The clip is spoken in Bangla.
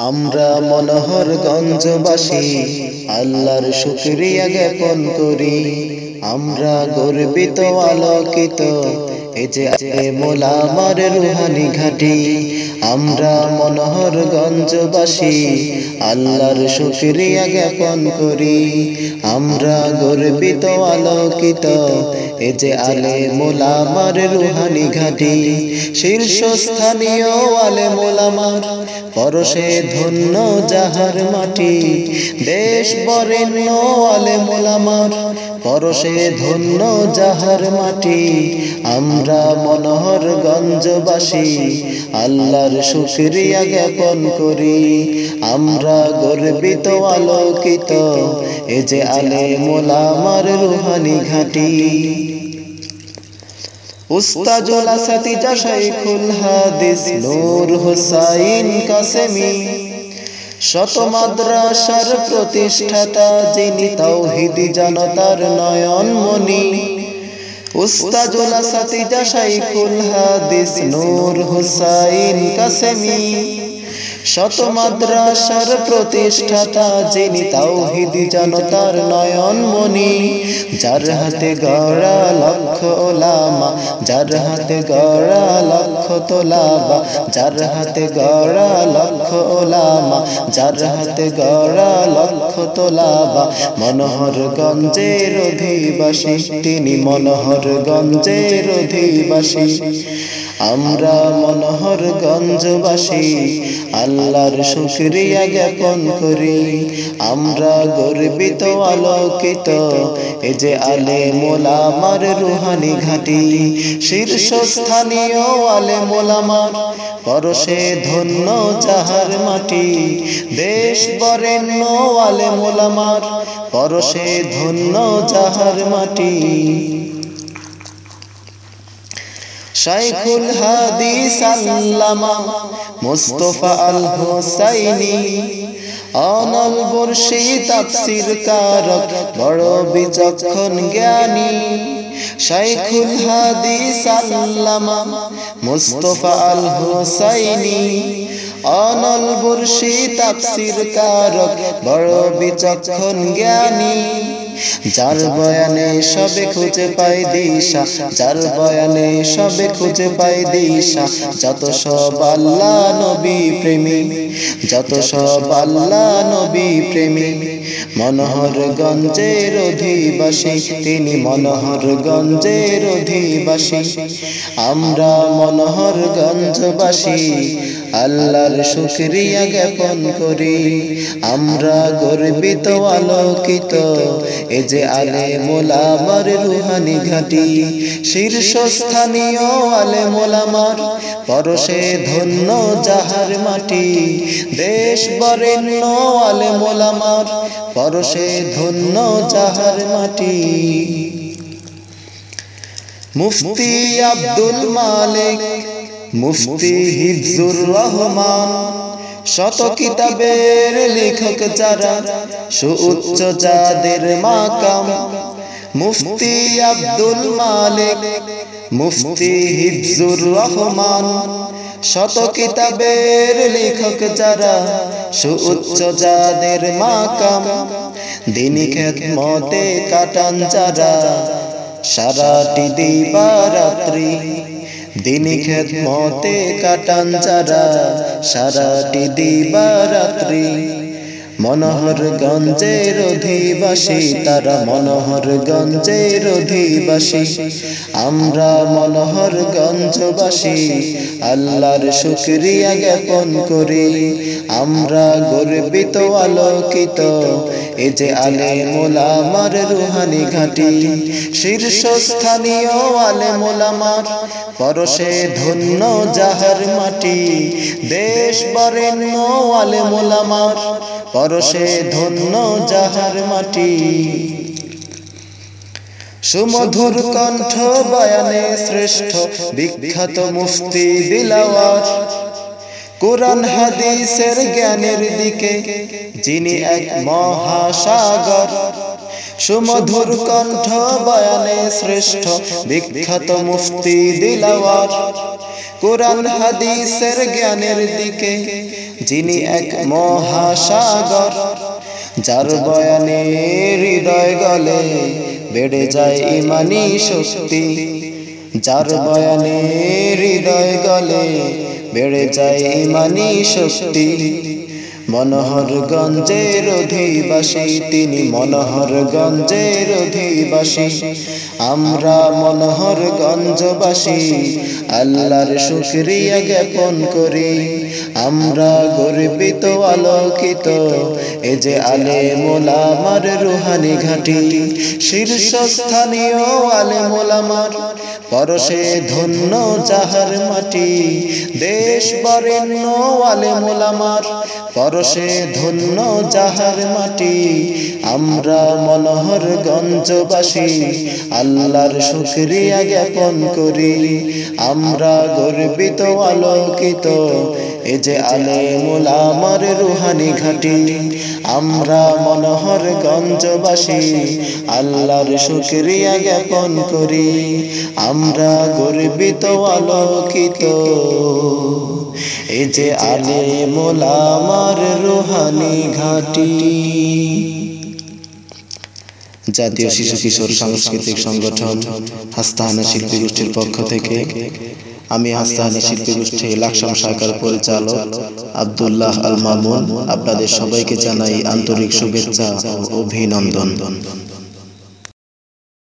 আমরা মনোহর গঞ্জবাসী আল্লাহর শুক্রিয়া জ্ঞাপন করি। আমরা গর্বিত, আলোকিত যে রুহানি ঘাটি। আমরা মনোহর গঞ্জবাসী আল্লাহর শুক্রিয়া জ্ঞাপন করি। আমরা গর্বিত, আলোকিত এ যে আলে মোলামার রুহানি ঘাটি। শীর্ষস্থানীয় আলে মোলামার পরশে ধন্য যাহার মাটি দেশ বরেণ্য আলে মোলামার। পরশে ধন্য যাহার মাটি, আমরা মনোহর গঞ্জবাসী আল্লাহর শুক্রিয়া জ্ঞাপন করি। আমরা গর্বিত, আলোকিত, এ যে আলে মোলামার রুহানি ঘাটি। হুসাইন কাসেমি। শত মাদ্রাসার প্রতিষ্ঠাতা যিনি তাওহিদি জনতার নয়ন মনি উস্তাজুল আসাতিজা শাইখুল হাদিস নূর হুসাইন কাসেমি। শত মাদ্রাসার প্রতিষ্ঠাতা যিনি তাওহিদি জনতার নয়ন মনি যার হাতে গড়া লক্ষ ওলামা, যার হাতে গড়া লক্ষ তোলাবা, যার হাতে গড়া লক্ষ ওলামা, যার হাতে গড়া লক্ষ তোলাবা মনোহর গঞ্জের অধিবাসী। তিনি মনোহর গঞ্জের অধিবাসী। আমরা মনোহর গঞ্জবাসী আল্লাহর শুক্রিয়া জ্ঞাপন করি। আমরা গর্বিত, আলোকিত এ যে আলে মোলামার রুহানি ঘাটি, শীর্ষস্থানীয় আলে মোলামার পরশে ধন্য যাহার মাটি, দেশ বরেণ্য আলে মোলামার পরশে ধন্য যাহার মাটি। শাইখুল হাদিস আল্লামা মুস্তফা আল হোসাইনি অনল বর্ষি তাফসির কারক বড় বিচক্ষণ জ্ঞানী, শাইখুল হাদিস আল্লামা মুস্তফা আল হোসাইনি অনল বর্ষি তাফসির কারক বড় বিচক্ষণ জ্ঞানী যার বয়ানে সবে খুঁজে পাই দিশা যার বয়ানে সবে খুঁজে পাই দিশা যত সব আল্লাহ নবী প্রেমী যত সব আল্লাহ নবী প্রেমী মনোহর গঞ্জের অধিবাসী তিনি মনোহর গঞ্জের অধিবাসী। আমরা মনোহর গঞ্জবাসী আল্লাহর শুক্রিয়া জ্ঞাপন করি। আমরা গর্বিত আলোকিত এ যে আলে মোলামার রুহানি ঘাটি, শীর্ষস্থানীয় আলে মোলামার, পরশে ধন্য যাহার মাটি। দেশ বরেণ্য আলে মোলামার, পরশে ধন্য যাহার মাটি। মুফতি আব্দুল মালিক, মুফতি হিফজুর রহমান শত কিতাবের লেখক যারা সুউচ্চ যাদের মাকাম, মুফতি আব্দুল মালিক, মুফতি হিফজুর রহমান, শত কিতাবের লেখক যারা সুউচ্চ যাদের মাকাম, দিনী খেত মতে কাটান যারা সারাটি দিবারাত্রি দিনী খেত মতে কাটান যারা সারাটি দিবারাত্রি। মনোহর গঞ্জের অধিবাসী, তারা মনোহর গঞ্জের অধিবাসী। আমরা মনোহর গঞ্জবাসী আল্লাহর শুক্রিয়া জ্ঞাপন করি। আমরা গর্বিত, আলোকিত, এ যে আলে মোলামার রুহানি ঘাটি। শীর্ষস্থানীয় আলে মোলামার পরশে ধন্য যাহার মাটি। দেশ বরেণ্য আলে মোলামার পরশে ধন্য যাহার মাটি। সুমধুর কণ্ঠ বয়ানে শ্রেষ্ঠ বিখ্যাত মুফতি দিলাওয়ার কোরআন হাদিসের জ্ঞানের দিকে যিনি এক মহাসাগর। সুমধুর কণ্ঠ বয়ানে শ্রেষ্ঠ বিখ্যাত মুফতি দিলাওয়ার কোরআন হাদিসের জ্ঞানের দিকে যিনি এক মহাসাগর যার বয়ানে হৃদয় গলে বেড়ে যায় ইমানি শক্তি। যার বয়ানে হৃদয় গলে বেড়ে যায় ইমানি শক্তি। মনোহরগঞ্জের অধিবাসী, তিনি মনোহরগঞ্জের অধিবাসী। আমরা মনোহরগঞ্জবাসী, আল্লাহর শুক্রিয়া জ্ঞাপন করি। আমরা গর্বিত, আলোকিত, এ যে আলে মোলামার রুহানি ঘাটি। শীর্ষস্থানীয় আলে মোলামার পরশে ধন্য যাহার মাটি। দেশ বরেণ্য আলে মোলামার পরশে ধন্য যাহার মাটি, আমরা মনোহর গঞ্জবাসী আল্লাহর শুক্রিয়া জ্ঞাপন করি। আমরা গর্বিত, আলোকিত, এ যে আলে মোলামার রুহানি ঘাটি। আমরা মনোহর গঞ্জবাসী আল্লাহর শুক্রিয়া জ্ঞাপন করি। আমরা গর্বিত, আলোকিত। এই যে আলে মোলামার রুহানি ঘাটি। জাতীয় শিশু কিশোর সাংস্কৃতিক সংগঠন হাস্তাহানা শিল্পী গোষ্ঠীর পক্ষ থেকে আমি হাস্তাহানি শিল্পী গোষ্ঠী লাকসাম শাখার পরিচালক আব্দুল্লাহ আল মামুন আপনাদের সবাইকে জানাই আন্তরিক শুভেচ্ছা ও অভিনন্দন।